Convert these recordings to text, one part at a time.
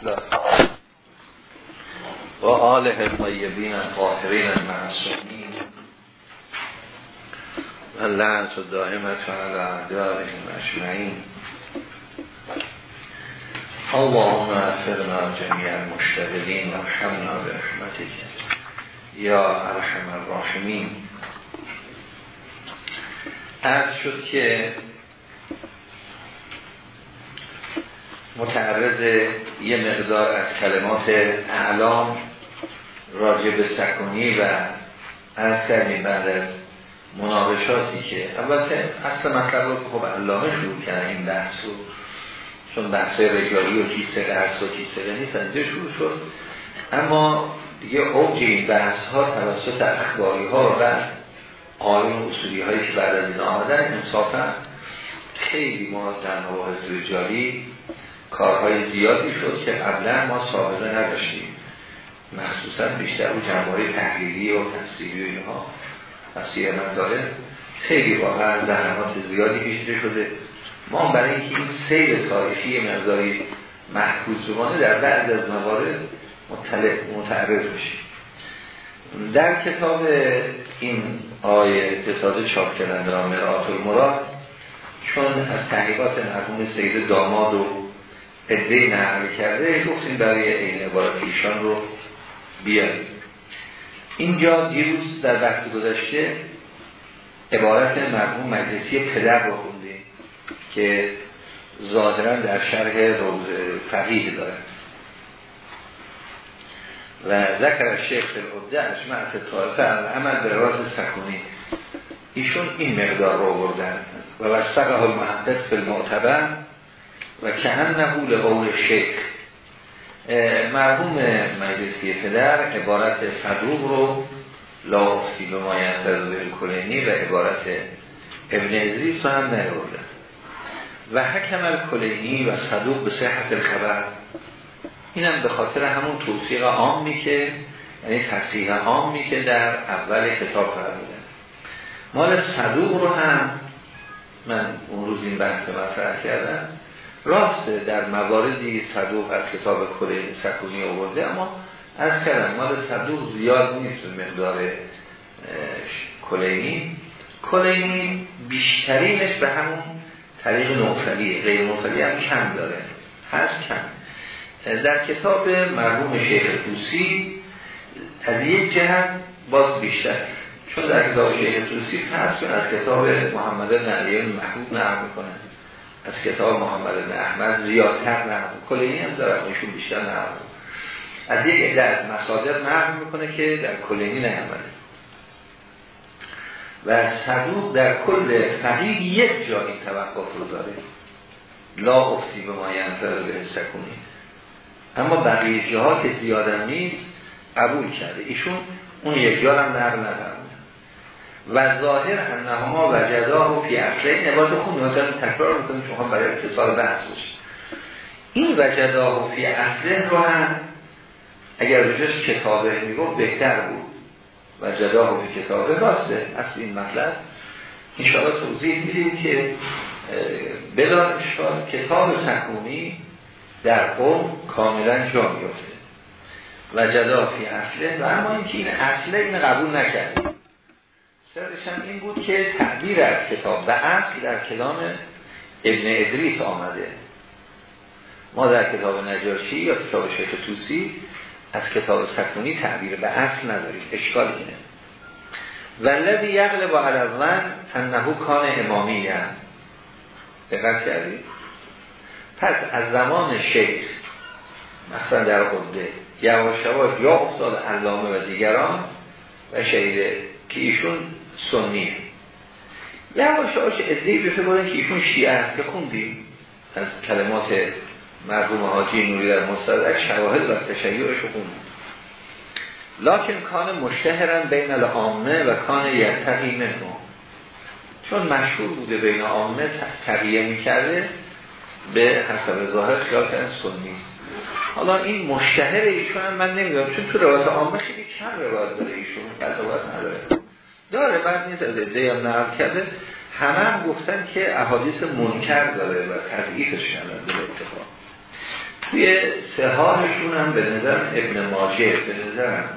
الله و آله طیبین طاهرین معصومین. و لعنت و دائمت و علی اعدائهم اجمعین. اللهم اغفرنا جميع المشتغلین و رحمنا برحمتك یا ارحم الراحمین. عرض شد که متعرض یه مقدار از کلمات اعلام راجع به سکونی و از کردیم بعد از مناقشاتی که البته اصل مطلب رو خب علامه شروع کردن این بحث رو چون بحث رجالی و کیسه هست و کیسه نیست اینجا شروع شد. اما دیگه اوج این بحث ها توسط اخباری ها و آیون اصولی هایی که بعد از این آمدن انصافا خیلی ما در مباحث رجالی کارهای زیادی شد که قبلا ما سابقه نداشتیم. مخصوصا بیشتر رو جنبه تحلیلی و تفسیری و اینها. تفسیر مطالب خیلی واقعا زحمات زیادی کشیده شده. ما برای اینکه این سیر تاریخی مقداری محفوظ بمانه در بعض از موارد متعرض میشیم. در کتاب این آیه کتاب چاپ کردن در المراد چون از تحقیقات مرحوم سید داماد و ادهی نقل کرده گفتیم برای این عبارت ایشان رو بیاریم. اینجا دیروز در بحث گذاشته عبارت مرحوم مجلسی پدر رو خوندیم که ظاهرا در شرح روز فقیه دارد و ذکر شیخ العبده اجمعت طایفه عمل به راز سکونی. ایشون این مقدار رو بردن و وستقه المحقق فی المعتبر و که هم نقول قول شیخ مرحوم مجلسی پدر عبارت صدوق رو لا افتی به ماین کلینی و عبارت ابن ازریس رو هم نروردن و حکم کلینی و صدوق به صحت الخبر. اینم به خاطر همون توصیق عامی که یعنی تصحیح عامی که در اول کتاب بودن مال صدوق رو هم من اون روز این بحث مطرح کردم. راست در مواردی صدوق از کتاب کلی سکونی آورده اما از کردم مال صدوق زیاد نیست به مقدار کلینی. کلینی بیشترینش به همون طریق نوفلیه غیر نوفلی هم کم داره هست کم. در کتاب مرحوم شیخ توسی از یک جهت باز بیشتر چون در کتاب شیخ توسی هست از کتاب محمد نعلیه محبوب نعم می‌کنه از کتاب محمد بن احمد زیادتر نقل کلینی هم داره نشون بیشتر نقل از یک عده از مصادر نقل می‌کنه که در کلینی نیامده. و صدوق در کل فقیه یک جا این توقف رو داره. لا افتی به ما ینفر به سکونی. اما بقیه جاها که زیادم نیست قبول کرده. ایشون اون یک جا هم نقل ندارم و ظاهر انهما وجداه و فی اصله. این عبارت خون مثلا تکرار می‌کنیم چون برای اتصال بحث این وجداه و فی اصله رو هم اگر رجوش کتابه میگو بهتر بود. وجداه و فی کتابه راسته. اصل این مطلب. انشاءالله توضیح میدیم که بلا اشکال کتاب سکونی در قوم کاملا جا میفته وجداه فی اصله. و اما اینکه این اصله این قبول نکرد سرش هم این بود که تعبیر از کتاب و اصل در کلام ابن ادریس آمده. ما در کتاب نجاشی یا کتاب شیخ توسی از کتاب سکونی تعبیر به اصل نداریم. اشکال اینه. ولدی یقل با عرضن انهو کان امامی هم دقت کردید پس از زمان شیخ مثلا در قده یواش یواش یا افتاد علامه و دیگران و شهیده که ایشون سنیه یواش یواش ادهی بشه بودن که ایشون شیعه هست که خوندیم از کلمات مرحوم حاجی نوری در مستدرک شواهد و تشیعش خوند لکن کان مشتهرن بین العامه و کان یرتقی منه. چون مشهور بوده بین عامه تقیه می‌کرده به حسب ظاهر خیال کردن سنی. حالا این مشتهر ایشون من نمی‌دونم چون تو روایت عامه خیلی کم روایت داره ایشون نداره. داره. بعد نیست از ادهی هم نقل کرده. همه هم گفتن که احادیث منکر داره و تضعیفش کردن به اتفاق. توی سهارشون هم به نظر ابن ماجه به نظرم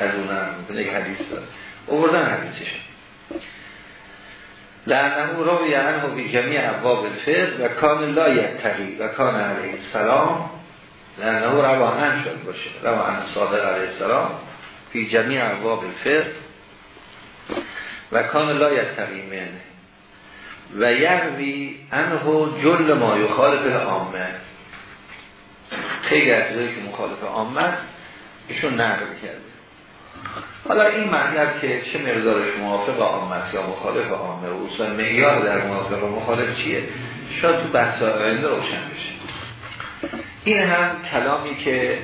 از اونم به حدیث داره. اووردن حدیثشون لعنه را یعنی و بی جمعی عباب الفر و کان لا یتقی و کان علیه السلام. لعنه رواهن شد باشه. رواهن صادق علیه السلام. فی جمعی عباب الفر و کان لا یتقی من. و یروی انه جل ما یخالف عامه خیلی از که مخالف عامه است ایشون نقل کرده. حالا این مطلب که چه مقدارش موافق عامه است یا مخالف عامه و اصلا معیار در موافق و مخالف چیه شاید تو بحث آینده روشن بشه. این هم کلامی که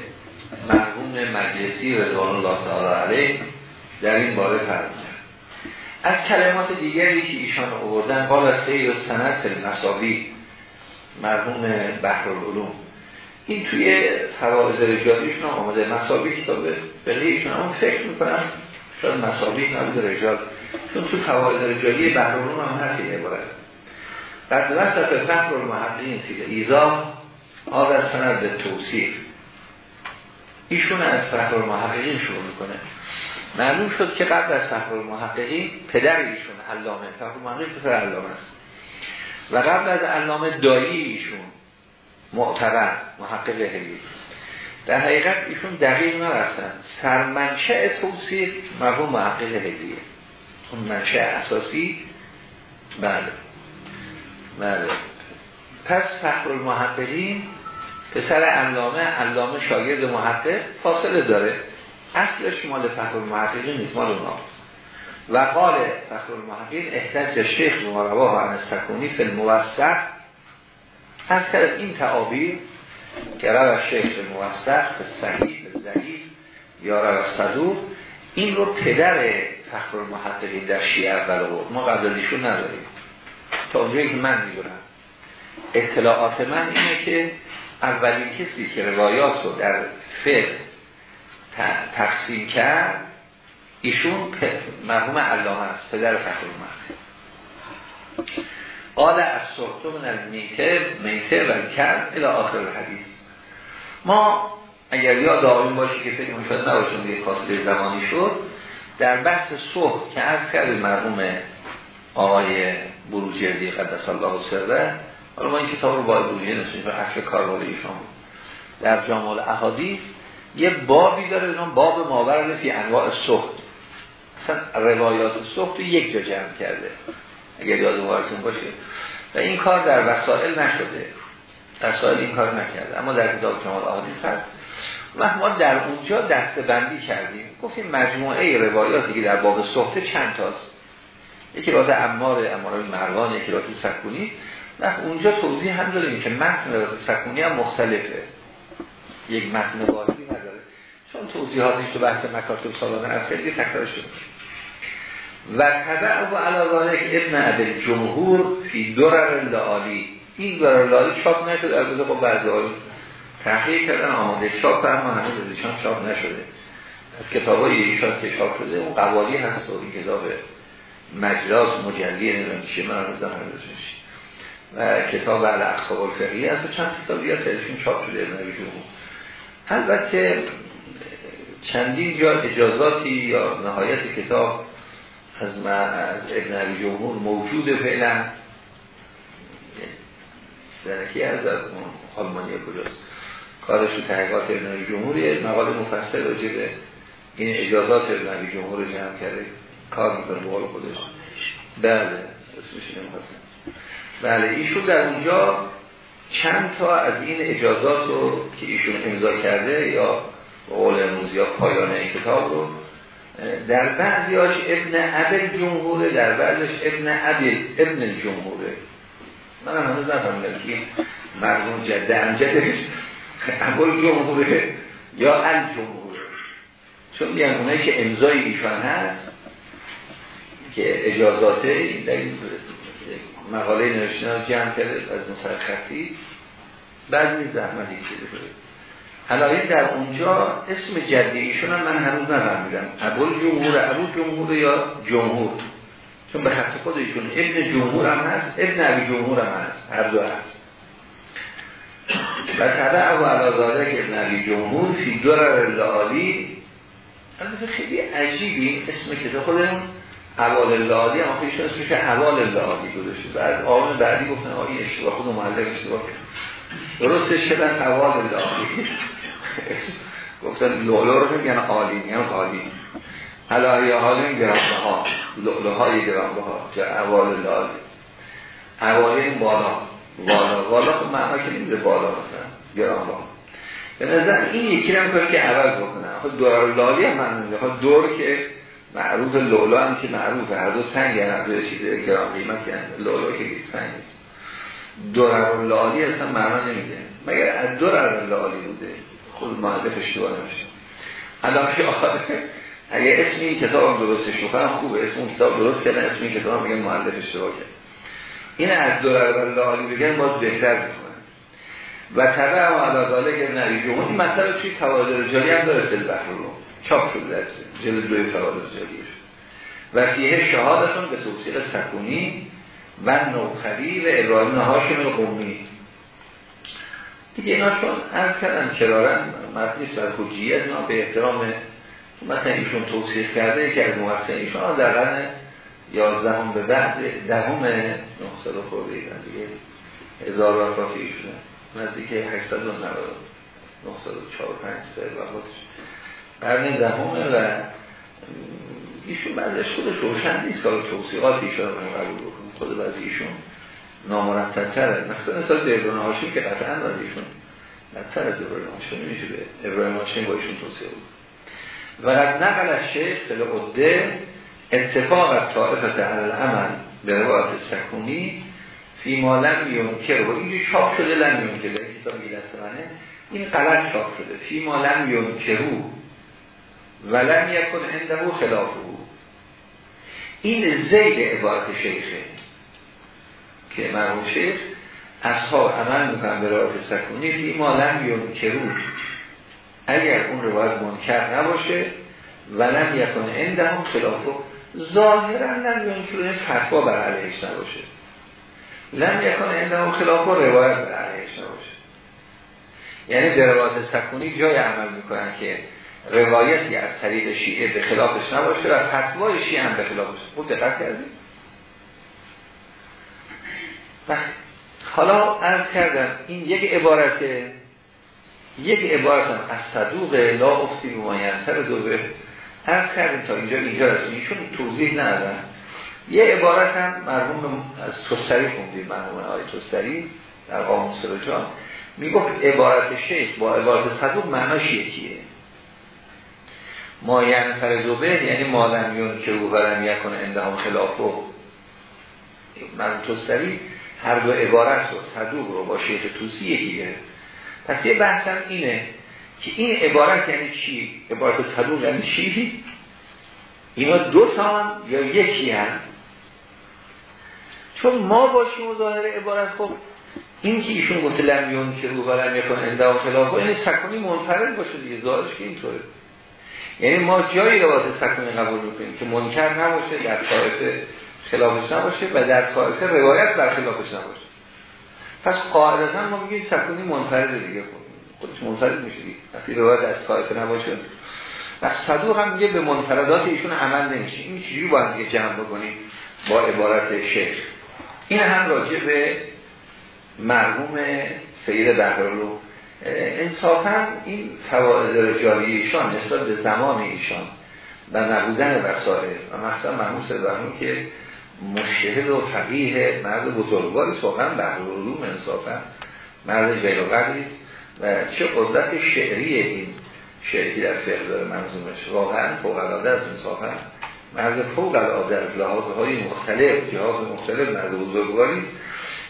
مرحوم مجلسی رضوان الله تعالی علیه در این باره فرمودن از کلمات دیگری که ایشان آوردن بالا سیر و سند مساوی مرحوم بحر العلوم این توی فواز رجالیشون آمده. مسابی کتاب بقیه ایشون هم فکر می‌کنم شاید مسابی نبود رجال چون تو فواز رجالی بحرون هم هست این عبارت. بعد وسط فخر المحققین فی ایزا آد سند به توصیف. ایشون از فخر المحققین شروع می‌کنه. معلوم شد که قبل از فخر المحققین پدر ایشون علامه فخر المحققین پسر علامه است. و قبل از علامه دایی ایشون معتبر محقق هلی در حقیقت ایشون دقیق نرفتن. سرمنشأ توصیف مرحوم محقق هلیه اون منشأ اساسی؟ بله. بله. پس فخر المحققین پسر علامه علامه شاگرد محقق فاصله داره. اصلش مال فخر المحققین نیست مال اوناست و قال فخر المحققین احتج شیخ و عن فی الموسط از کرد این تعابیر که رو شیخ موسط به صحیح به ضعیف یا رو صدور این رو پدر فخر المحققین در شیعه اول بود ما قبل ایشون نداریم. تا اونجایی که من می‌دونم. اطلاعات من اینه که اولین کسی که روایات رو در فقه تقسیم کرد ایشون مرحوم علامه است پدر فخر المحققین قال از صحتو من المیته میته و کرد الى آخر الحدیث. ما اگر یاد آقایون باشی که فکر می‌شد نباشون دیگه فاصله زمانی شد در بحث صحت که از کرد مرحوم آقای بروجردی قدس الله سره حالا ما این کتاب رو با بروجردی نسیم اصل کاربار ایشان بود. در جامع احادیث یه بابی داره بنام باب ماورد فی انواع صحت اصلا روایات صحت رو یک جا جمع کرده. اگر یاد مبارکتون باشه. و این کار در وسائل نشده. وسائل این کار نکرده. اما در کتاب کمال آحادیث هست. و ما در اونجا دسته بندی کردیم. گفتیم مجموعه روایاتی که در باب صحبه چند تاست. یکی راز امار امارای مروان یکی راز سکونی. و اونجا توضیح هم داریم که متن راز سکونی هم مختلفه. یک متن واضحی چون توضیحاتش تو بحث مکاتب سالانه از خیلی تکرار شده و تبع و علا ابن عبد جمهور فی درر لالی این درر لالی چاپ نشده البته با بعضی های تحقیق کردن آماده چاپ اما همه ازشان چاپ نشده. از کتاب های ایشان که چاپ شده اون قوالی هست و این کتاب مجلاس مجلی نمیشه من هم میشه و کتاب علی اخصاب الفقیه هست و چند کتابی ها تلفین چاپ شده ابن عبد جمهور البته چندین جا اجازاتی یا نهایت کتاب از, از ابن عبی جمهور موجود فعلا. زنکی از آلمانی کجاست؟ کارش تو تحقیقات ابن جمهوری مقال مفصل راجع به این اجازات ابن عبی جمهور رو جمع کرده. کار می‌کنه بقول خودش. بله اسمش نمی‌خواستم بله ایشون در اونجا چند تا از این اجازات رو که ایشون امضا کرده یا قول امروز یا پایان این کتاب رو در بعضیاش ابن عبد جمهوره در بعضیش ابن عبد ابن جمهوره من هم هنوز نفهمیدم که مرمون جده امجدش عبد جمهوره یا الجمهوره. چون میگن اونایی که امضای ایشان هست که اجازاته در این مقاله نوشتن جمع کرده از نصر خطی بعد نیز زحمتی که حالا در اونجا اسم جدی ایشون من هنوز نفهمیدم ابو جمهور ابو جمهور یا جمهور. چون به خط خود ایشون ابن جمهور هم هست ابن ابی جمهور هم هست هر دو هست. و طبع و علازاده که نبی جمهور فی درر لالی خیلی عجیبی اسم کتاب خودمون حوال لالی اما پیش اسمش حوال لالی گذاشته. بعد آقای بعدی گفتن آقای اشتباه خود معلم اشتباه کرد. درستش شدن حوال لالی گفتن لولو رو میگن عالی میگن عالی. حالا حال گرانبه ها لولو های گرانبه ها چه حوال لالی حوالی این بالا بالا بالا خب معنا که نمیده بالا مثلا گرانبه ها به نظر این یکی هم که عوض بکنن خب دور لالی هم من خب دور که معروف لولا هم که معروفه. هر دو سنگ هر دو چیز گرام قیمت لولا که بیست سنگ نیست دورر لالی اصلا معنا نمیده. مگر از دورر لالی بوده؟ خود معلف اشتباه نمیشه الان که آخر اگه اسم این کتاب هم درست شوخه خوبه اسم این کتاب درست کردن اسم این کتاب هم میگن معلف اشتباه کرد. این از دورر لالی بگن باز بهتر می‌کنن و طبع و علاداله که نریجه این مطلب توی توازر جاری هم داره دل بحر رو. چاپ شده جلد دوی فراد جلیش و فیه شهادتون به توصیل سکونی و نوخری و ابراهیم هاشم قومی. دیگه اینا چون از کردم کرارن مطلیس بر حجیت اینا به احترام مثلا ایشون توصیف کرده که از محسن ایشون در قرن یازدهم به بعد دهم 900 خورده ایدن دیگه هزار وفات ایشونه. نزدیک 890 904 5 سال وفاتش قرن دهمه و ایشون بعدش خودش روشن نیست که توصیقات ایشون رو قبول بکنیم خود بعضی ایشون نامرتب تره مثلا مثلا به ابراهیم که قطعا ایشون بدتر از ابراهیم هاشم نمیشه به ابراهیم هاشم با ایشون توصیه بود؟ و قد نقل از شیخ فل عده اتفاق از طائفت عمل به روایت سکونی فی ما لم یونکر و اینجا چاپ شده لم یونکر کتاب منه. این غلط چاپ شده. فی ما لم یونکرو ولم یکن عنده خلافه. این زید عبارت شیخه. که مرحوم شیخ اصحاب عمل می‌کنن به روایت سکونی فی ما لم یونکرو اگر اون روایت منکر نباشه ولم یکن عنده خلافه. ظاهرا لم یونکرو فتوا بر علیهش نباشه. لم یکن عنده خلافه روایت بر علیهش نباشه. یعنی در روایت سکونی جای عمل می‌کنن که روایتی از طریق شیعه به خلافش نباشه و فتوای شیعه هم به خلافش. خوب دقت کردیم حالا عرض کردم این یک عبارت یک عبارت هم از صدوق لا افتی ممینتر دوبه. عرض کردیم تا اینجا اینجا رسیم ایشون توضیح ندادن یه عبارت هم مرحوم از توستری خوندیم مرحوم آقای توستری در قاموس رجان می‌گفت عبارت شیخ با عبارت صدوق معناش یکیه. ما ینفر زبه یعنی مادم یون که او برم یکن اندهام خلافو من توستری هر دو عبارت رو صدوق رو با شیخ توسی یکی پس یه بحثم اینه که این عبارت یعنی چی؟ عبارت صدوق یعنی چی؟ اینا دو تا یا یکی هم چون ما باشیم و ظاهر عبارت خب این که ایشون گفته لمیون که رو برم یکن اندهام خلافو این سکونی منفرد باشه دیگه ظاهرش که اینطوره یعنی ما جایی روایت سکونی قبول می‌کنیم که منکر نباشه در طایفه خلافش نباشه و در طایفه روایت بر خلافش نباشه. پس قاعدتا ما میگیم سکونی منفرد دیگه. خودش منفرد میشه دیگه. وقتی روایت از طایفه نباشه و صدوق هم میگه به منفردات ایشون عمل نمیشه. این چیزی باید دیگه جمع بکنیم؟ با عبارت شیخ. این هم راجع به مرحوم سید بهرالو انصافا این فواید رجالی ایشان نسبت به زمان ایشان و نبودن وسائل و مثلا محمود سلبرمون که مشهد و فقیه مرد بزرگواری واقعا بحر علوم انصافا. مرد جیل و و چه قدرت شعری این شعری در فقه داره منظومش. واقعا فوق العاده از انصافا. مرد فوق العاده از لحاظ های مختلف جهاز مختلف مرد بزرگواری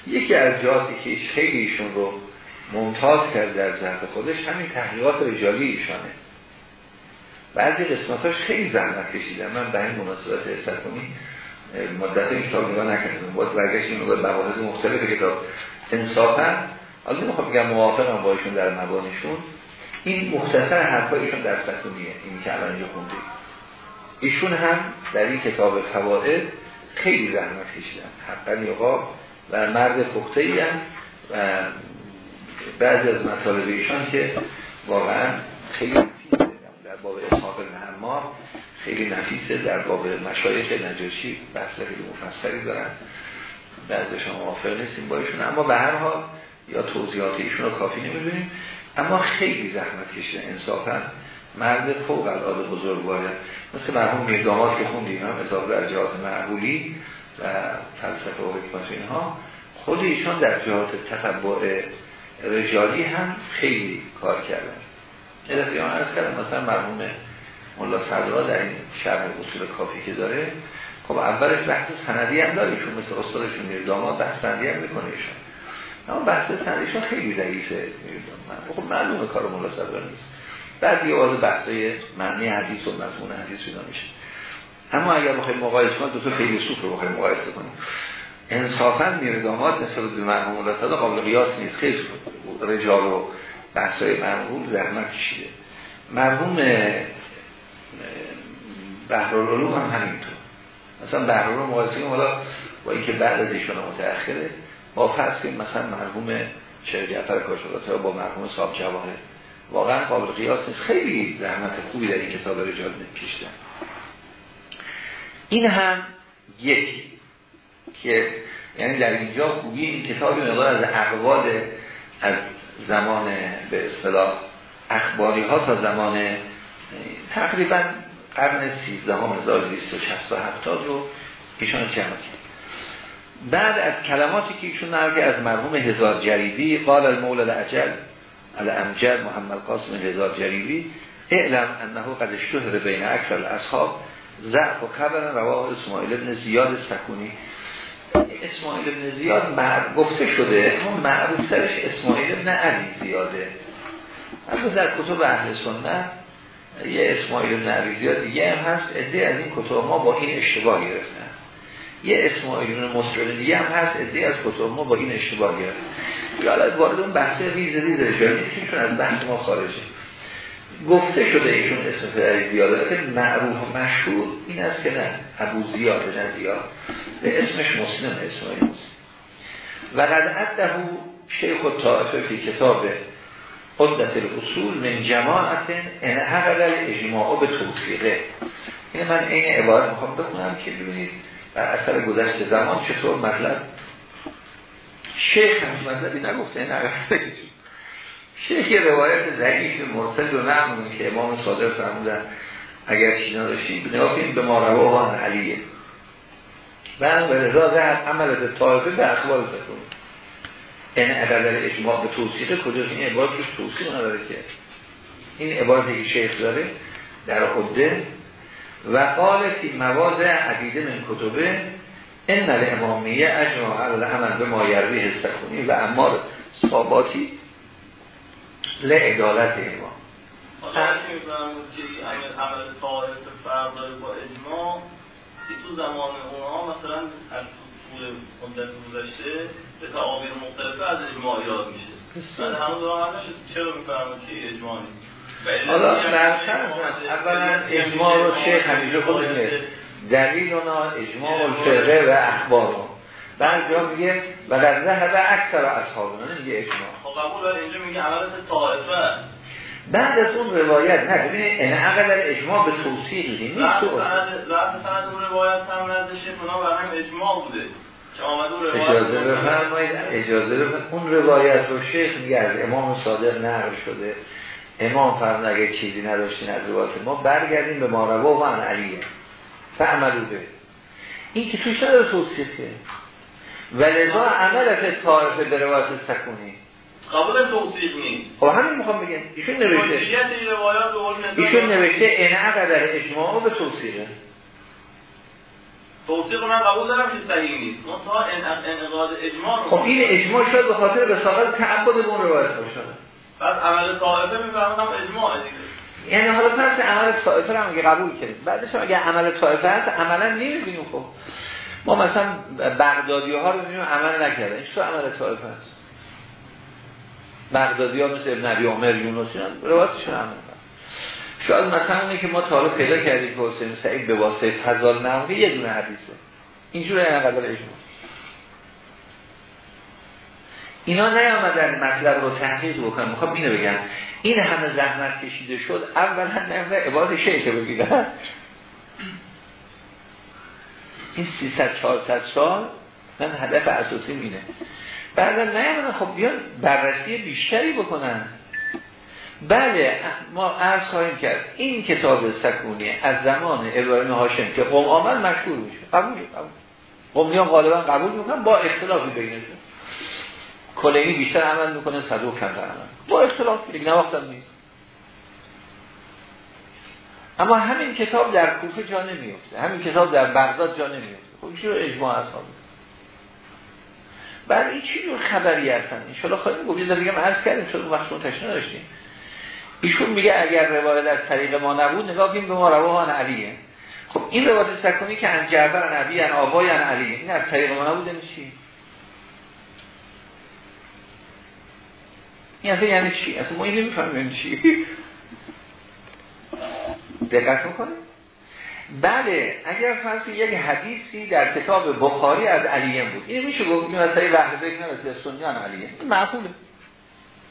یکی از جهاتی که خیلی ایشون رو ممتاز کرد در جهت خودش همین تحقیقات رجالی ایشانه. بعضی قسمتاش خیلی زحمت کشیدن. من به این مناسبت کنی مدت کتاب نگاه نکردم باید برگشتیم به مباحث مختلف کتاب. انصافا این می‌خوام بگم موافقم با ایشون در مبانشون این مختصر حرفای ایشون در سکونیه این که الان اینجا خونده. ایشون هم در این کتاب فوائد خیلی زحمت کشیدن. حقا یقا و مرد پخته و بعضی از مطالب ایشان که واقعا خیلی در باب اصحاب نهمار خیلی نفیسه در باب مشایخ نجاشی بحث خیلی مفصلی دارن. بعضی شما موافق نیستیم با ایشون. اما به هر حال یا توضیحات ایشون رو کافی نمی‌دونیم اما خیلی زحمت کشیده انصافا. مرد فوق العاده بزرگواره. مثل مرحوم میردامات که خوندیم هم اضافه در جهات معقولی و فلسفه و حکمت اینها. خود ایشان در جهات تطبع رجالی هم خیلی کار کردن. ادفعی آن ارز کردم مثلا مرحوم ملا صدرا در این شرح اصول کافی که داره خب اولش بحث سندی هم داره ایشون مثل استادشون میردامات بحث سندی هم می‌کنه ایشون. اما بحث سندیشون خیلی ضعیفه خب معلومه کار ملا صدرا نیست. بعد یه وارد بحثای معنی حدیث و مضمون حدیث اینا میشه. اما اگر بخوایم مقایسه کنیم دو تا فیلسوف رو بخوایم مقایسه کنیم. انصافا میردامات نسبت به مرحوم صدا قابل قیاس نیست. خیلی رجال و بحثای مرحوم زحمت کشیده. مرحوم بحرالعلوم هم همینطور. مثلا بحرالعلوم مقایسه کنیم حالا با اینکه بعد از ایشون متأخره با فرض کنیم مثلا مرحوم شیخ جعفر کاشقاطی با مرحوم صاحب جواهر واقعا قابل قیاس نیست. خیلی زحمت خوبی در این کتاب رجال کشیدن این هم یکی که یعنی در اینجا خوبی این کتاب مقدار از اقوال از زمان به اصطلاح اخباری ها تا زمان تقریبا قرن 13 هم 1260 رو ایشان جمع کرد. بعد از کلماتی که ایشون نرگه از مرحوم هزار جریبی قال المولد عجل الامجد محمد قاسم هزار جریبی اعلم انه قد شهر بین اکثر اصحاب ضعف و خبر رواه اسماعیل ابن زیاد سکونی. اسماعیل ابن زیاد گفته شده معروف سرش اسماعیل ابن علی زیاده. اما در کتب اهل سنت یه اسماعیل علی زیاد دیگه هم هست. ادهی از این کتب ما با این اشتباه گرفتن. یه اسماعیل مسلم دیگه هم هست. ادهی از کتب ما با این اشتباه گرفتن. یا وارد اون بحث ریز ریز رجالی چون از بحث ما خارجه گفته شده ایشون اسم پدری زیاده. که معروف و مشهور این است که نه ابو زیاد نه زیاد. به اسمش مسلم اسمای مسلم. و قد عده شیخ و طائفه فی کتاب قدت الاصول من جماعت ان حقد اجماع به توصیقه این من این عبارت می‌خوام بخونم که ببینید بر اثر گذشت زمان چطور مطلب. شیخ هم مطلبی نگفته نگفته شیخ یه روایت ضعیف مرسل رو نمونیم که امام صادق فرمودن اگر چیزی نداشتیم نگاه به ما رواه علیه. و به رضا عمل طایفه به اخبار زکون این اگر در اجماع به توصیقه کجاست؟ این عبارت روش توصیق نداره که. این عبارتی که شیخ داره در خودده و قال فی مواضع عدیده من کتبه این نل امامیه اجماع عمل به ما یروی سکونی و امار صاباتی لعدالت امام. عمل با اجماع تو زمان اونها مثلا طول مدت گذشته به تعابیر مختلفه از اجماع یاد میشه. بعد همون دوران هم چرا میفرمون که اجماع نیست؟ حالا در اولا اجماع رو چه همیشه خودش دلیل اونا اجماع الفقه و اخبار. بعد جا میگه و در ذهب اکثر اصحابنا نمیگه اجماع. خب قبول اینجا میگه عملت طائفه. بعد از اون روایت نه ببینید این عقل در اجماع به توصیق نیست تو بعد اون روایت هم اجماع بوده اجازه بفرمایید اجازه بفرمایید. اون روایت رو شیخ میگه از امام صادق نقل شده. امام فرمود اگه چیزی نداشتین از روایت ما برگردیم به ما روا و عن علیه فعملو به. این که توش نداره توصیفه ولذا عمل طائفه به روایت سکونی. قبول توصیف نیست. خب همین می‌خوام بگم. ایشون نوشته. ایشون نوشته این در اجماع به توصیفه توصیق من قبول دارم که صحیح نیست. تا انقاض اجماع خب این اجماع شد به خاطر رسالت تعبد به اون روایت باشه بعد عمل طائفه می‌فهمم اجماع دیگه. یعنی حالا پس عمل طائفه رو هم قبول کنید بعدش اگه عمل طائفه هست عملا نمی‌بینیم خب. ما مثلا بغدادی ها رو می‌بینیم عمل نکردن. این عمل طائفه هست. بغدادی ها مثل ابن عبی عمر یونسی هم روایتشون عمل شاید مثلا اونی که ما تا پیدا کردیم که حسین سعید به واسطه فضال نموی یه دونه حدیثه اینجور اینقدر اجماع. اینا نیامدن مطلب رو تحقیق بکنم می‌خوام اینو بگم. این همه زحمت کشیده شد اولا نیامدن عباد شیخ بگیرن این 300 400 سال من هدف اساسی مینه بعدا نیامدن خب بیان بررسی بیشتری بکنن. بله ما عرض خواهیم کرد این کتاب سکونی از زمان ابراهیم هاشم که قوم آمد مشهور میشه. قبول قومیان غالبا قبول می‌کنن با اختلافی بینشون کلینی بیشتر عمل می‌کنه صدوق کمتر عمل با اختلاف دیگه نواختم نیست. اما همین کتاب در کوفه جا نمیفته همین کتاب در بغداد جا نمیفته خب این اجماع اصحابه بعد این چی جور خبری هستن؟ الله خواهیم گفت. یه دیگه عرض کردیم چون وقت منتشر نداشتیم ایشون میگه اگر روایت از طریق ما نبود نگاه کنیم به ما رواه علیه. خب این روایت سکونی که ان جعفر نبی ان آبای ان علیه این از طریق ما نبود یعنی چی؟ این اصلا یعنی چی؟ اصلا ما این نمی‌فهمیم یعنی چی؟ دقت می‌کنه بله اگر فرض یک حدیثی در کتاب بخاری از علیه بود. این میشه گفت این مثلا وحده فکر نرسید سنیان علیه این معقوله.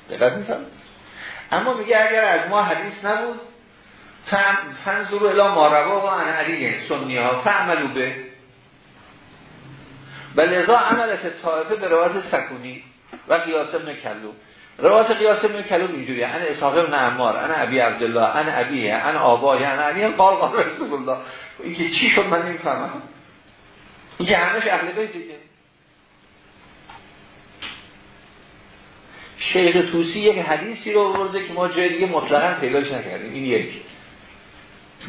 دقت اما میگه اگر از ما حدیث نبود فنظرو الا ماروا و عن علیه سنی ها فعملو به. بل ازا عملت طائفه به روایت سکونی و قیاس ابن کلو روایت قیاس ابن کلو اینجوریه. انا اسحاق ابن عمار انا ابی عبدالله انا ابیه انا آبای انا علیه قال رسول الله این که چی شد من نمی‌فهمم. این که همش اهل بیت دیگه. شیخ توسی یک حدیثی رو برده که ما جای دیگه مطلقا پیداش نکردیم. این یک.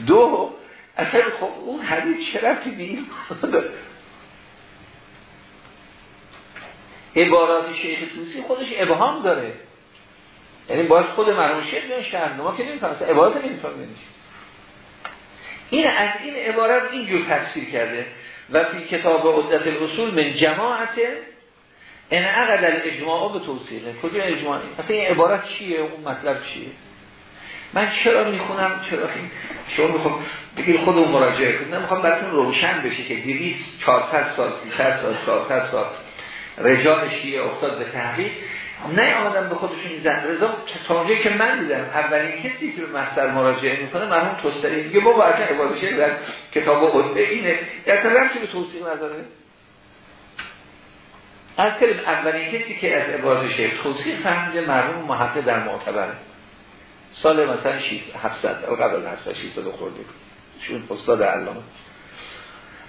دو اصلا خب اون حدیث چه رفتی عبارات شیخ توسی خودش ابهام داره. یعنی باید خود مرموم شیخ بیان ما که نمیفهم عبارات نمیفهم این از این عبارت اینجور تفسیر کرده. و فی کتاب عدت الاصول من جماعت این عقد اجماع به توصیقه کجا اجماعی اصلا این عبارت چیه؟ اون مطلب چیه؟ من چرا می‌خونم؟ چرا شما می‌خوام بگیر خودمون مراجعه کنم نمی‌خوام براتون روشن بشه که 200 400 سال 300 سال 400 سال. رجال شیعه افتاد به تحقیق نه آمدن به خودشون این زن. رضا تا که من دیدم اولین کسی که به مستر مراجعه می‌کنه مرحوم توستری. میگه بابا اصلا عبادشه در کتاب قطبه اینه. در طرف به توصیق نداره از کلیم اولین کسی که از عباد شیخ توصیق فهمیده مرحوم محقق در معتبره. سال مثلا 700 او قبل از 700 600 خورده. شون استاد علامه.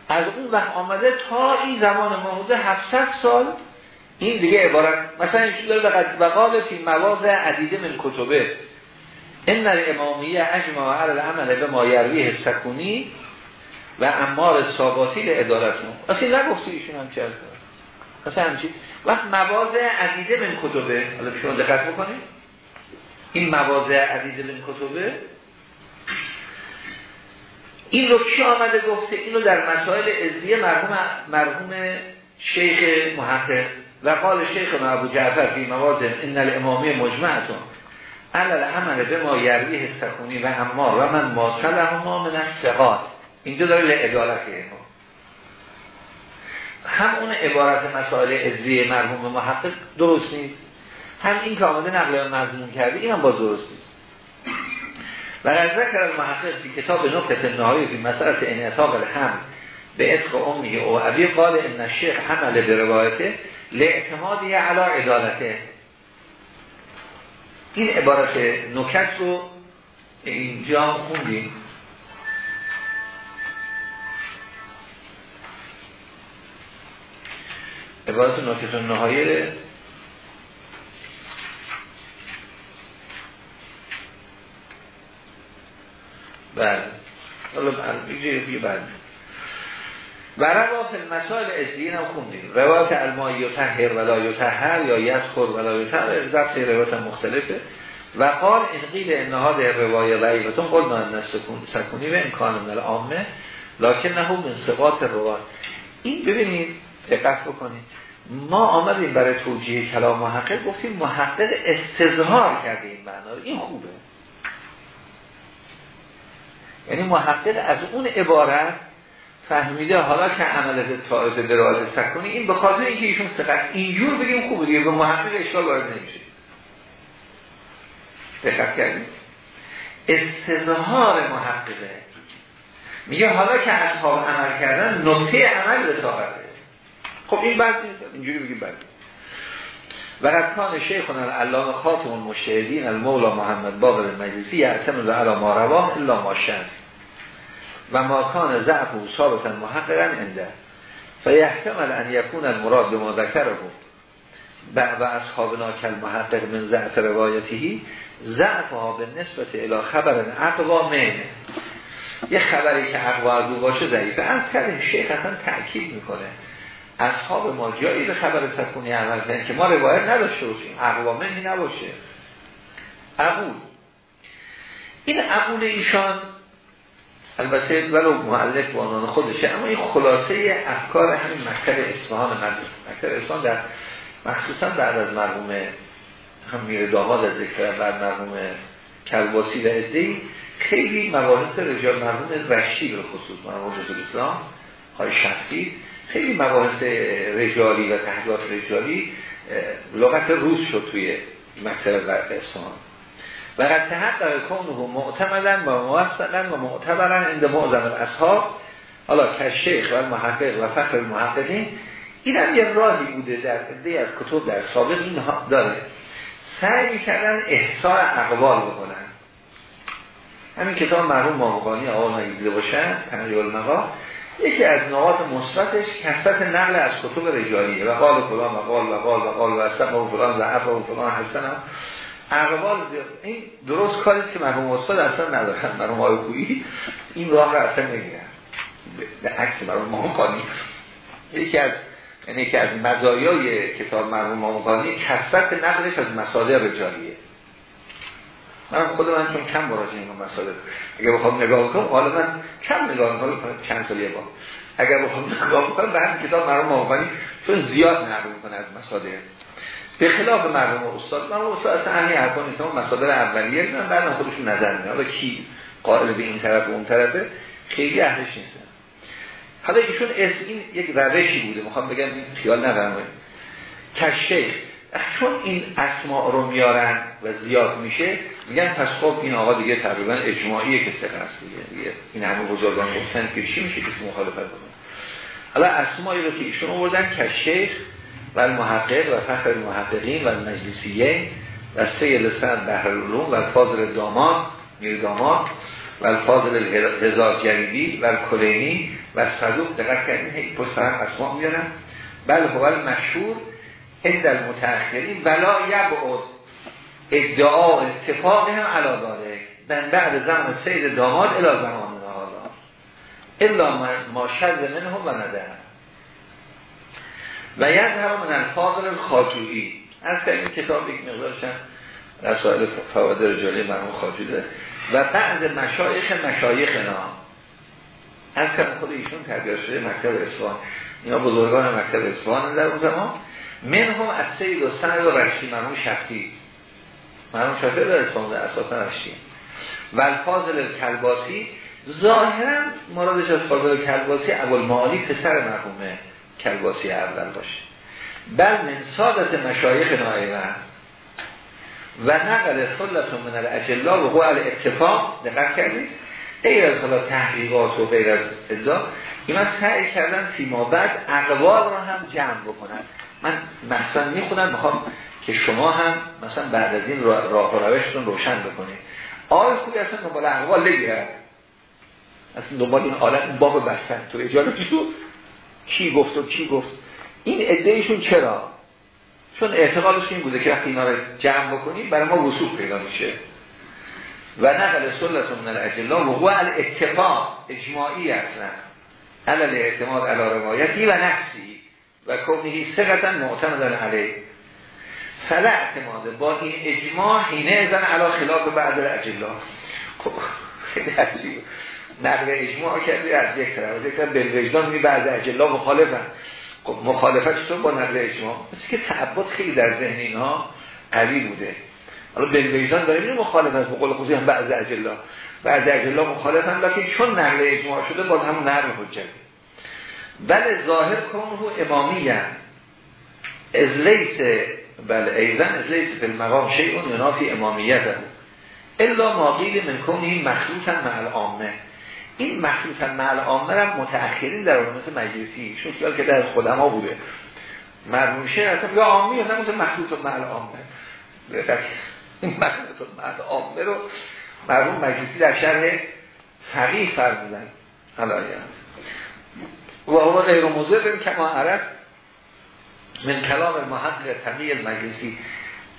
از اون وقت آمده تا این زمان ما حدود 700 سال این دیگه عبارت مثلا ایشون داره بقید وقال فی مواضع عدیده من کتبه. این در امامیه اجماع علی العمل به ما یرویه سکونی و امار ساباتی لعدالتون. اصلا نگفتی ایشون هم چه مثلا همچی وقت مواضع عدیده من کتبه. حالا شما دقت بکنید. این مواضع عدیده من کتبه این رو کی آمده گفته؟ اینو در مسائل ازدیه مرحوم مرحوم شیخ محقق و قال شیخ ابو جعفر فی موازن ان الامامی مجمعتون. علل عمل به ما یرویه سکونی و امار و من ماسل ما من الثقات اینجا داره لعدالت امام هم اون عبارت مسائل ازدیه مرحوم محقق درست نیست هم این که آمده نقل مضمون کرده این هم با درست نیست. و از ذکر المحقق فی کتاب نقطه نهایی فی مسئله انعطاق الحمد به اتق امی او ابی قال ان الشیخ حمل به روایته لاعتمادی علا عدالته. این عبارت نکت رو اینجا خوندیم. عبارت نکت نهایی بله. حالا بگیره بعد و روایت المسائل ازدین هم خوندیم روایت المایی و تحر ولا یتحر یا یذکر ولا یتحر ضبط روایت مختلفه. و قال این قیل انها در روایه ضعیفتون قول من سکونی و امکان من العامه لکن نه من ثقات روایت این ببینید دقت بکنید. ما آمدیم برای توجیه کلام محقق گفتیم محقق استظهار کرده این معنا این خوبه. یعنی محقق از اون عبارت فهمیده حالا که عملت طائفه دراز سکونی این به خاطر اینکه ایشون سقط اینجور بگیم خوبه دیگه به محقق اشکال وارد نمیشه. دقت کردیم استظهار محققه. میگه حالا که اصحاب عمل کردن نقطه عمل رسالته خب این بعد اینجوری بگیم بعد و رکان شیخنا العلامه خاتم المشهدین المولا محمد باقر المجلسی یعتمد علی ما رواه الا و ما کان ضعف و ثابتا محققا انده فیحتمل ان یکون المراد به ما ذکره اصحابنا کل محقق من ضعف روایتی ضعف ها به نسبت الى خبر اقوا من یه خبری که اقوا از باشه ضعیفه. از کردیم شیخ اصلا تأکید می‌کنه. اصحاب ما جایی به خبر سکونی عمل کنن که ما روایت نداشته باشیم اقوا منی نباشه. عقول این عقول ایشان البته ولو معلق با عنوان خودشه اما این خلاصه افکار همین مکتب اصفهان مکتب اصفهان در مخصوصا بعد از مرحوم هم میره داماد از ذکر بعد مرحوم کلباسی و ادهی خیلی مباحث رجال مرحوم رشتی به خصوص مرحوم رجال اسلام های شخصی خیلی مباحث رجالی و تحقیقات رجالی لغت روز شد توی مکتب اصفهان. و قد تحقق کونه معتمدن و موثقا و معتبرن عند معظم الاصحاب. حالا شیخ و محقق و فخر المحققین این هم یه راهی بوده در عده از کتب در سابق این داره. سعی می‌کردن احسار اقوال بکنن. همین کتاب مرحوم مامقانی آقا دیده باشن تنجیب المقا یکی از نقاط مثبتش کسرت نقل از کتب رجالیه و قال فلان و قال و قال و قال و اصلا و فلان ضعف و فلان حسن. هم اقوال این درست کاریست که مرحوم استاد اصلا ندارن. مرحوم آقای این راه را اصلا نگیرن به عکس مرحوم مامقانی یکی از یعنی از مزایای کتاب مرحوم مامقانی کسرت نقلش از مصادر رجالیه. من خود من چون کم مراجعه این مصادر اگر بخوام نگاه کنم حالا من کم نگاه کنم چند سالیه با. اگر بخوام نگاه کنم به همین کتاب مرحوم مامقانی چون زیاد نقل می‌کنه از مصادر به خلاف مرحوم استاد مرحوم استاد اصلا همین حرفا نیست مصادر اولیه من بعد خودشون نظر میاد حالا کی قائل به این طرف و اون طرفه خیلی اهلش نیستن. حالا ایشون از این یک روشی بوده. می‌خوام بگم خیال نفرمایید. کشیخ چون این اسماء رو میارن و زیاد میشه میگن پس خب این آقا دیگه تقریبا اجماعیه که سقه است دیگه. این همه بزرگان گفتن که چی میشه کسی مخالفت بکنه حالا اسمایی رو که ایشون آوردن کشیخ و محقق و فخر المحققین و مجلسیه و سه لسان بحر العلوم و فاضل داماد میر داماد و الفاظل رضا جریبی و کلینی و صدوق. دقت کردین پست هم اسماء میارن. هو مشهور عند المتأخرین ولا یبعد ادعا اتفاق هم علا داره من بعد زمان سید داماد الى زمان حالا. الا ما شد منه و نده. و هم من الفاظل خاجویی از این کتاب یک مقدارشن رسائل فواید رجالی مرمون خاجوده و بعض مشایخ نام از کم خود ایشون تربیت شده مکتب اصفهان. اینا بزرگان مکتب اصفهان در اون زمان. من هم از سید و سند و رشتی مرمون شفتی مرمون شفتی در در اساسا رشتی و الفاظل کلباسی ظاهرا مرادش از فاضل کلباسی اول معالی پسر مرحوم کلباسی اول باشه. بل من سادت مشایخ نایبن و نقل سلت من الاجلا و قوال اتفاق دقت کردید؟ غیر از حالا تحقیقات و غیر از ادعا اینا سعی کردن فیما بعد اقوال را هم جمع بکنن. من مثلا می‌خونم می‌خوام که شما هم مثلا بعد از این راه و روشتون روشن بکنید. آقای خوبی اصلا دنبال اقوال نگیرن اصلا دنبال این حالت باب بستن. تو اجاله تو کی گفت و کی گفت؟ این ادعایشون چرا؟ چون اعتقادش این بوده که وقتی اینا رو جمع بکنیم برای ما وصول پیدا میشه. و نقل سلت من الاجلا و هو الاتفاق اجماعی اصلا. علل اعتماد علی روایتی و نفسی. و کنهی سقطا معتمدن علیه. فلا اعتماده. با این اجماع حینه ازن علا خلاف بعض الاجلا. خب نقل اجماع کردی از یک طرف. یک طرف بلوجدان می بعض اجلا مخالفن. خب مخالفتشون با نقل اجماع؟ مثل که تعبد خیلی در ذهن اینها قوی بوده. حالا به ویزان داریم این مخالفت. به قول خودی هم بعض اجلا. بعض اجلا مخالفن لیکن چون نقل اجماع شده باز هم نرم حجت. بله ظاهر کن رو امامی هم از لیس بله ایزن از لیس فی المقام شیعون ینافی امامیت هم الا ما قیل من کنه مخلوطا مع العامه. این مخلوطا مع العامه هم متأخرین در مثل مجلسی چون خیال که در خودم ها بوده مرموشه اصلا یا عامی یا نمیشه مخلوط مع العامه. این مخلوط مع العامه رو مرموم مجلسی در شرح فقیه فرمودن. علایه و هو غیر مضر کما عرف من کلام محقق تمیل مجلسی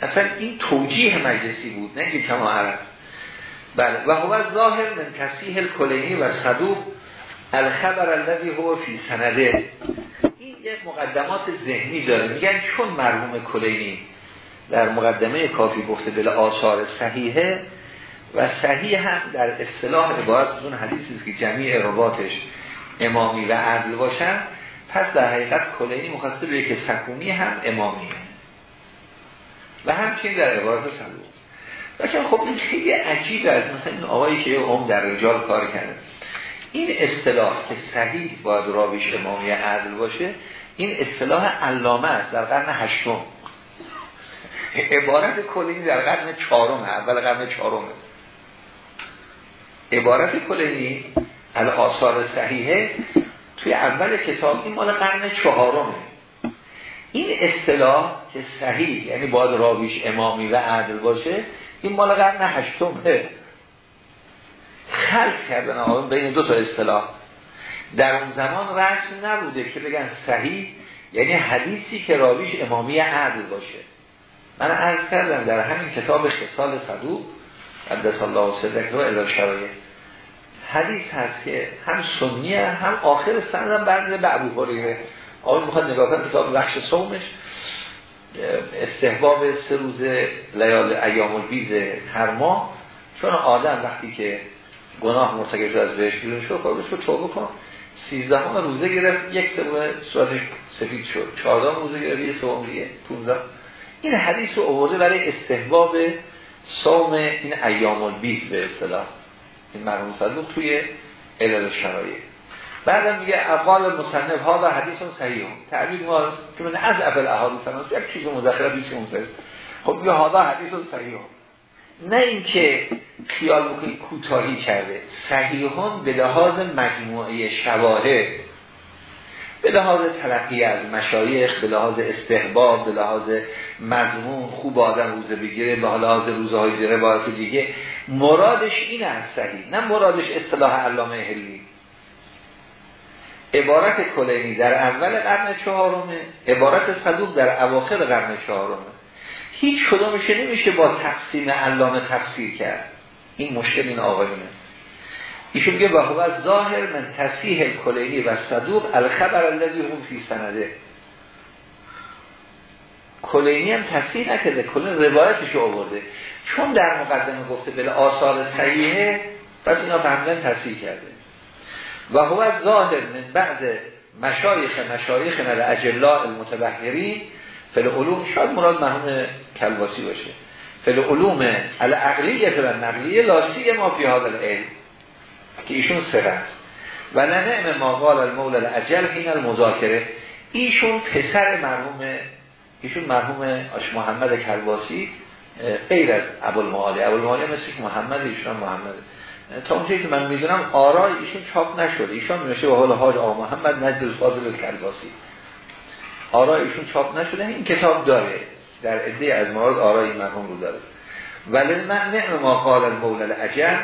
اصلا این توجیه مجلسی بود نه که کما عرف بله و هو ظاهر من تصیح الکلینی و صدوق الخبر الذي هو فی سنده. این یک مقدمات ذهنی داره. میگن چون مرحوم کلینی در مقدمه کافی گفته بل آثار صحیحه و صحیح هم در اصطلاح عبارت از اون حدیثی که جمعی رباتش امامی و عدل باشن. پس در حقیقت کلینی مخصص به که سکونی هم امامیه. و همچنین در عبارت صدوق لیکن خب این خیلی عجیب است. مثلا این آقایی که هم در رجال کار کرده. این اصطلاح که صحیح باید راویش امامی عدل باشه این اصطلاح علامه است در قرن هشتم. عبارت کلینی در قرن چهارم اول قرن چهارم عبارت کلینی آثار صحیحه توی اول کتاب این مال قرن چهارمه. این اصطلاح که صحیح یعنی باید راویش امامی و عدل باشه این مال قرن هشتمه. خلق کردن آقایون بین دو تا اصطلاح. در اون زمان رسم نبوده که بگن صحیح یعنی حدیثی که راویش امامی عدل باشه. من عرض کردم در همین کتاب خصال صدوق قدس الله صدق و الى شرایه حدیث هست که هم سنیه هم آخر سندم برمیده به ابو هریره. آقای می‌خواد نگاه کنه کتاب بخش صومش. استحباب سه روز لیال ایام البیز هر ماه. چون آدم وقتی که گناه مرتکب شد از بهش بیرون شد خودش رو توبه کن. سیزده روزه گرفت یک سوم صورتش سفید شد. چهارده روزه گرفت یک سوم دیگه 15 این حدیث رو برای استحباب صوم این ایام البیز به اصطلاح. این مرحوم صدوق توی علل شرایع بعدم میگه اقوال مصنف ها و حدیث هم صحیح هم. تعبیر ما که من از اول احادیث هم یک چیز مذخره بیش اون خب میگه هادا حدیث هم صحیح هم. نه اینکه خیال بکنید کوتاهی کرده. صحیحان به لحاظ مجموعه شواهد. به لحاظ تلقی از مشایخ به لحاظ استحباب به لحاظ مضمون خوب آدم روزه بگیره به لحاظ دیگه روایت دیگه مرادش این از صحیح. نه مرادش اصطلاح علامه هلی عبارت کلینی در اول قرن چهارمه عبارت صدوق در اواخر قرن چهارمه. هیچ کدامش نمیشه با تقسیم علامه تفسیر کرد. این مشکل این آقایونه. ایشون میگه و ظاهر من تصیح کلینی و صدوق الخبر الذي هم فی سنده. کلینی هم تصیح نکرده کلین روایتش رو آورده. چون در مقدمه گفته بله آثار صحیحه پس اینا فهمیدن تصیح کرده. و هو ظاهر من بعد مشایخ مشایخ نل اجلاء المتبهری فل علوم شاید مراد مرحوم کلواسی باشه. فل علوم العقلیه و نقلیه لاسی ما فی هذا العلم که ایشون سر است. و نعم ما قال المولى الاجل این المذاکره. ایشون پسر مرحوم ایشون مرحوم آش محمد کلواسی غیر از ابوالمعالی. ابوالمعالی مثل محمد ایشون محمد. تا اونجایی که من می‌دونم آرای ایشون چاپ نشده. ایشون میشه به حال حاج آقا محمد نجد فاضل کلباسی آرای ایشون چاپ نشده. این کتاب داره. در عده از موارد آرای مرحوم رو داره. ولی من نعم ما قال المولى الاجل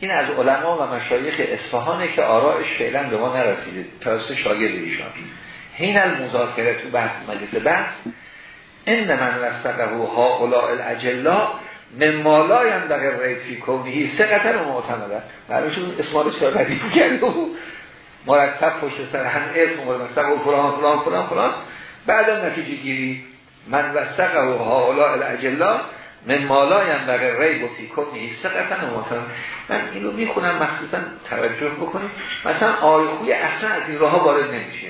این از علما و مشایخ اصفهانه که آرایش فعلا به ما نرسیده. توسط شاگرد ایشان. هین المذاکره تو بحث مجلس بحث ان من رسقه ها اولاء الاجلا من مالایم در ریفی کنیهی سه قطر و معتمده برایشون اسمال چرا ردیف کرده و مرتب پشت سر هم اسم و و فلان فلان فلان فلان. بعد نتیجه گیری من وستقه و هاولا الاجلا من مالایم در ریب فی کنیهی سه قطر و معتمده. من اینو می‌خونم مخصوصا توجه بکنیم مثلا آیخوی اصلا از این راه وارد نمیشه.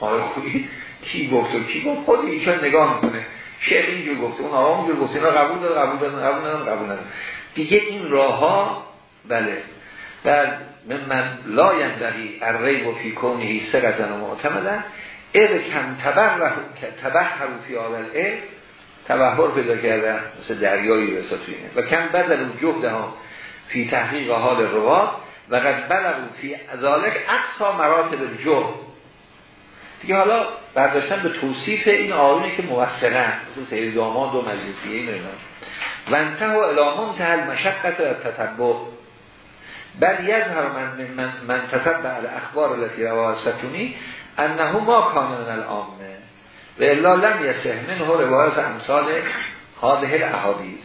آیخوی کی گفت و کی گفت؟ خود ایشان نگاه می‌کنه. شیخ اینجور گفته اون آقا اونجور گفته اینا قبول داره قبول داره قبول داره قبول داره دیگه این راه ها بله. و من لا ینبغی الریب و فی کونهی سقطن و معتمدن. اذ کم تبر تبه فی آل علم تبهر پیدا کردن مثل دریایی رسا توی و کم بدل جهده ها فی تحقیق حال روات و قد بلغو فی ذالک اقصا مراتب جهد دیگه حالا برداشتن به توصیف این آیونه که موثقن مثل سید داماد و مجلسیه این و انته و الامون تحل مشقت و تتبع بل یظهر من من, من تتبع اخبار التي رواه ستونی انه ما کانون الامنه و الا لم یسه منه روایت امثال هاده الاحادیث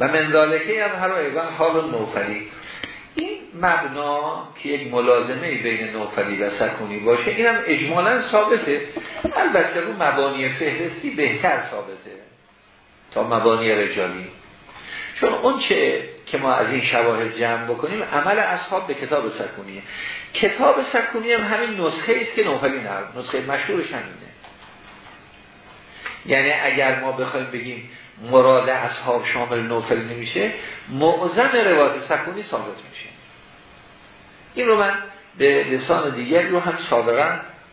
و من ذالکه هم هر ایوان حال نوفلی این مبنا که یک ملازمه بین نوفلی و سکونی باشه این هم اجمالا ثابته. البته رو مبانی فهرستی بهتر ثابته تا مبانی رجالی. چون اون چه که ما از این شواهد جمع بکنیم عمل اصحاب به کتاب سکونیه. کتاب سکونی هم همین نسخه است که نوفلی نرد نسخه مشهورش همینه. یعنی اگر ما بخوایم بگیم مراد اصحاب شامل نوفل نمیشه معظم روایت سکونی ثابت میشه. این رو من به لسان دیگر رو هم سابقا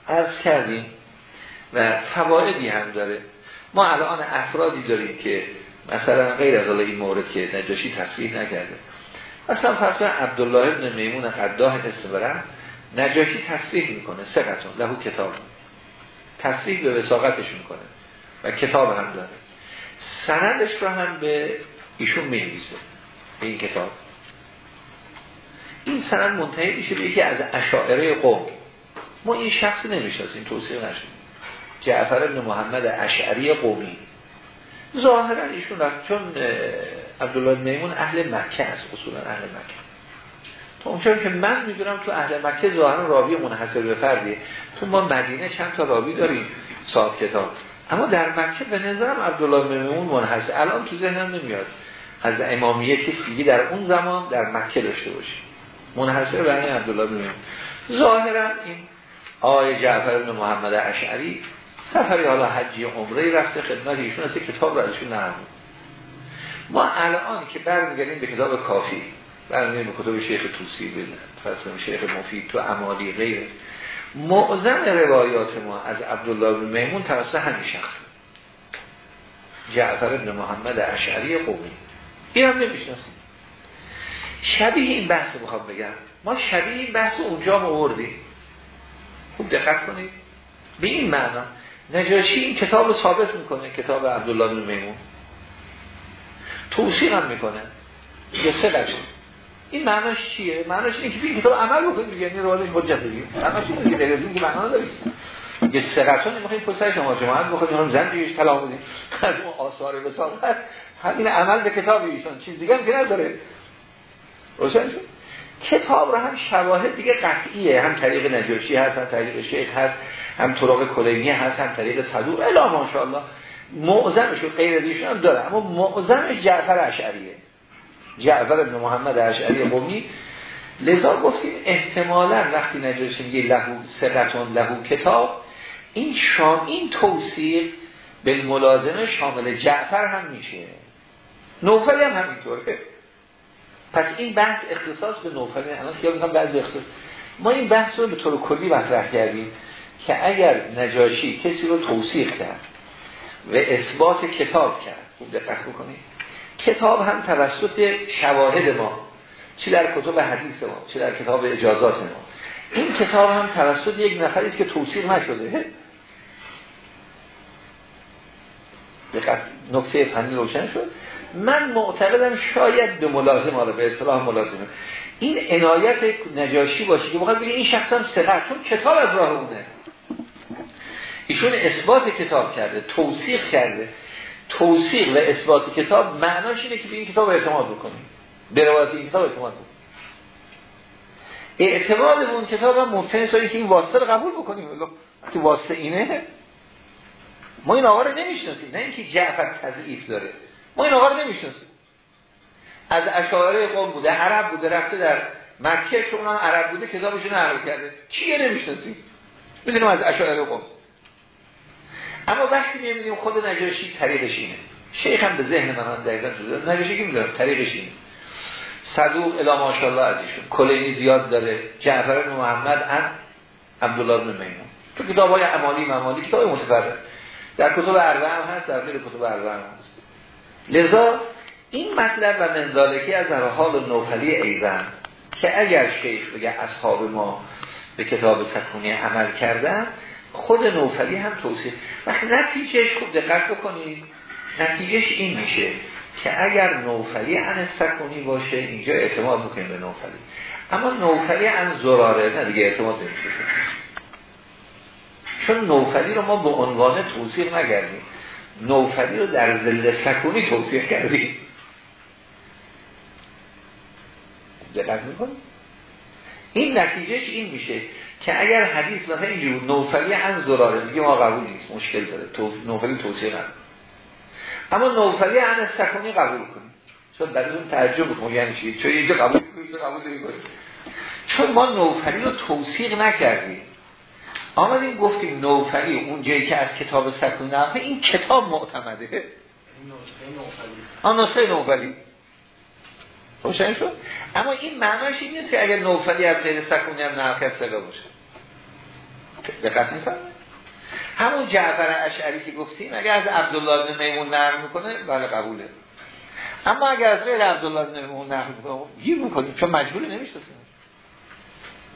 عرض کردیم و فوائدی هم داره. ما الان افرادی داریم که مثلا غیر از این مورد که نجاشی تصریح نکرده. مثلا فرض عبدالله ابن میمون قداه استبرم نجاشی تصریح می‌کنه. سقطون لهو کتاب. تصریح به وساقتش می‌کنه. و کتاب هم داره. سندش رو هم به ایشون می‌نویسه به این کتاب. این سند منتهی میشه به یکی از اشاعره قوم. ما این شخص نمی‌شناسیم توصیه نشد جعفر ابن محمد اشعری قومی. ظاهرا ایشون رفت چون عبدالله میمون اهل مکه است اصولا اهل مکه. تا اونچه که من می‌دونم تو اهل مکه ظاهرا راوی منحصر به فردیه. تو ما مدینه چند تا راوی داریم صاحب کتاب. اما در مکه به نظرم عبدالله میمون منحصر. الان تو ذهنم نمیاد. از امامیه کسی در اون زمان در مکه داشته باشه منحصر به عبدالله میمون. ظاهرا این آقای جعفر بن محمد اشعری سفری حالا حجی عمره رفته خدمت ایشون است کتاب رو ازشون نرمون ما الان که برمیگردیم به کتاب کافی برمیگردیم به کتاب شیخ توسی فصل شیخ مفید تو امالی غیره معظم روایات ما از عبدالله بن میمون توسط همین شخص. جعفر بن محمد اشعری قومی. این هم نمی‌شناسیم. شبیه این بحث بخوام بگم. ما شبیه این بحث اونجا موردیم خوب دقت کنید. به این معنا نجاشی این کتاب رو ثابت می‌کنه کتاب عبدالله بن میمون. توصیق هم می‌کنه. یه سه این معناش چیه؟ معناش اینه که کتاب عمل بکنید یعنی رو این حجت معناش اینه که غیر از که معنا ندارید یه سقطون نمی‌خوایم پسر شما جماعت بخواید هم زن دیگه کلام بدیم. از اون آثار رسالت همین عمل به کتاب ایشون چیز دیگه هم که نداره. روشن شد؟ کتاب رو هم شواهد دیگه قطعیه. هم طریق نجاشی هست هم طریق شیخ هست هم طرق کلینی هست هم طریق صدوق. الا ماشاءالله. معظمش غیر ازیشون هم داره اما معظمش جعفر اشعریه. جعفر بن محمد اشعری قومی لذا گفتیم احتمالا وقتی نجاشی میگه لهو سقتون لهو کتاب این شام این توصیف به ملازمه شامل جعفر هم میشه. نوفلی هم همینطوره. پس این بحث اختصاص به نوفلی الان خیال می‌کنم بعضی اختصاص ما این بحث رو به طور کلی مطرح کردیم که اگر نجاشی کسی رو توصیف کرد و اثبات کتاب کرد خوب دقت بکنید. کتاب هم توسط شواهد ما. چی در کتب حدیث ما چی در کتاب اجازات ما. این کتاب هم توسط یک نفری است که توصیف نشده. دقت نکته فنی روشن شد. من معتقدم شاید به ملازم حالا به اصطلاح ملازمه. این عنایت نجاشی باشه که بخواد بگه این شخص هم سقط چون کتاب از راه اونه. ایشون اثبات کتاب کرده توصیف کرده. توصیق و اثبات کتاب معناش اینه که به این کتاب اعتماد بکنیم. به روایت این کتاب اعتماد بکنیم. اعتماد به اون کتاب هم ممکنه که این واسطه رو قبول بکنیم. وقتی واسطه اینه ما این آقا رو نمی‌شناسیم. نه اینکه جعفر تضعیف داره. ما این آقا رو نمی‌شناسیم. از اشاعره قوم بوده عرب بوده رفته در مکه که اونم عرب بوده کتابش رو نقل کرده. کیه نمی‌شناسیم؟ می‌دونیم از اشاعره قوم. اما وقتی می‌بینیم خود نجاشی طریقش اینه. شیخ هم به ذهن من دقیقا نجاشی که می‌دونم طریقش اینه. صدوق الا ماشاءالله از ایشون کلینی زیاد داره. جعفر بن محمد ان عبدالله بن میمون. تو کتاب های عمالی ممالی کتاب متفرد در کتب اربعه هم هست در غیر کتب اربعه هم هست. لذا این مطلب و منزالکی از حال نوفلی ایزن که اگر شیخ بگه اصحاب ما به کتاب سکونی عمل کردن خود نوفلی هم توصیف وقت نتیجهش خوب دقت بکنید. نتیجهش این میشه که اگر نوفلی عن سکونی باشه اینجا اعتماد بکنیم به نوفلی. اما نوفلی عن زراره نه دیگه اعتماد نمیشه. چون نوفلی رو ما به عنوان توصیف نگردیم نوفلی رو در زل سکونی توصیف کردیم. دقت می‌کنیم این نتیجهش این میشه. که اگر حدیث مثلا اینجور نوفلی عن زراره دیگه ما قبول نیست مشکل داره. نوفلی توصیف نداره اما نوفلی عن سکونی قبول کنیم چون در اون تعجب بکنیم یعنی چی؟ چون قبول کنیم قبول کنیم چون ما نوفلی رو توصیق نکردیم. آمدیم گفتیم نوفلی اون جایی که از کتاب سکونی نقل این کتاب معتمده. آن نسخه نوفلی. روشن شد. اما این معناش این نیست که اگر نوفلی از غیر سکونی هم کرد سگا باشه. دقت می‌فهمید همون جعفر اشعری که گفتیم اگر از عبدالله بن میمون نقل می‌کنه بله قبوله. اما اگر از غیر عبدالله بن میمون نقل می‌کنه گیر می‌کنیم چون مجبور نمیشه.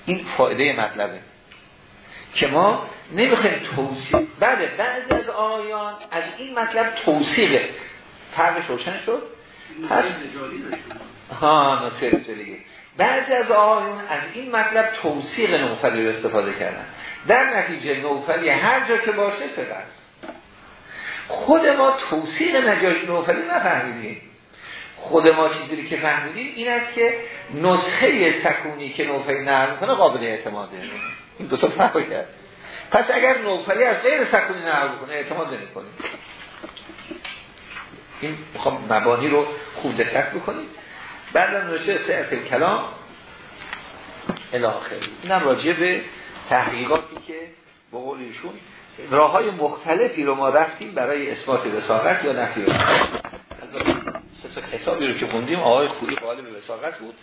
این فایده مطلبه. که ما نمی‌خوایم توصیق بله بعضی از آیان از این مطلب توصیقه فرقش روشن شد. پس ها نصیر بعضی از آیان از این مطلب توصیق نوفلی رو استفاده کردن. در نتیجه نوفلی هر جا که باشه است خود ما توصیق نجاش نوفلی نفهمیدیم. خود ما چیزی که فهمیدیم این است که نسخه سکونی که نوفلی نرم می‌کنه قابل اعتماده. این دو تا فرق کرد. پس اگر نوفلی از غیر سکونی نرم کنه اعتماد نمی کنیم این می‌خوام مبانی رو خوب دقت بکنید بعد از نوشته سعت کلام الاخر اینم راجع به تحقیقاتی که به قول ایشون راه های مختلفی رو ما رفتیم برای اثبات وساقت یا نفی سه کتابی رو که خوندیم آقای خویی قائل به وساقت بود.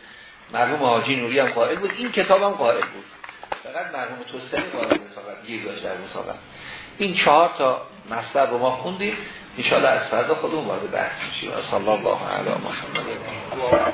مرحوم حاجی نوری هم قائل بود. این کتاب هم قائل بود. فقط مرحوم توسلی قائل به وساقت گیر داشت در وساقت این چهار تا مصدر رو ما خوندیم. ان از فردا خودمون وارد بحث میشیم. صلی الله علیه و محمد.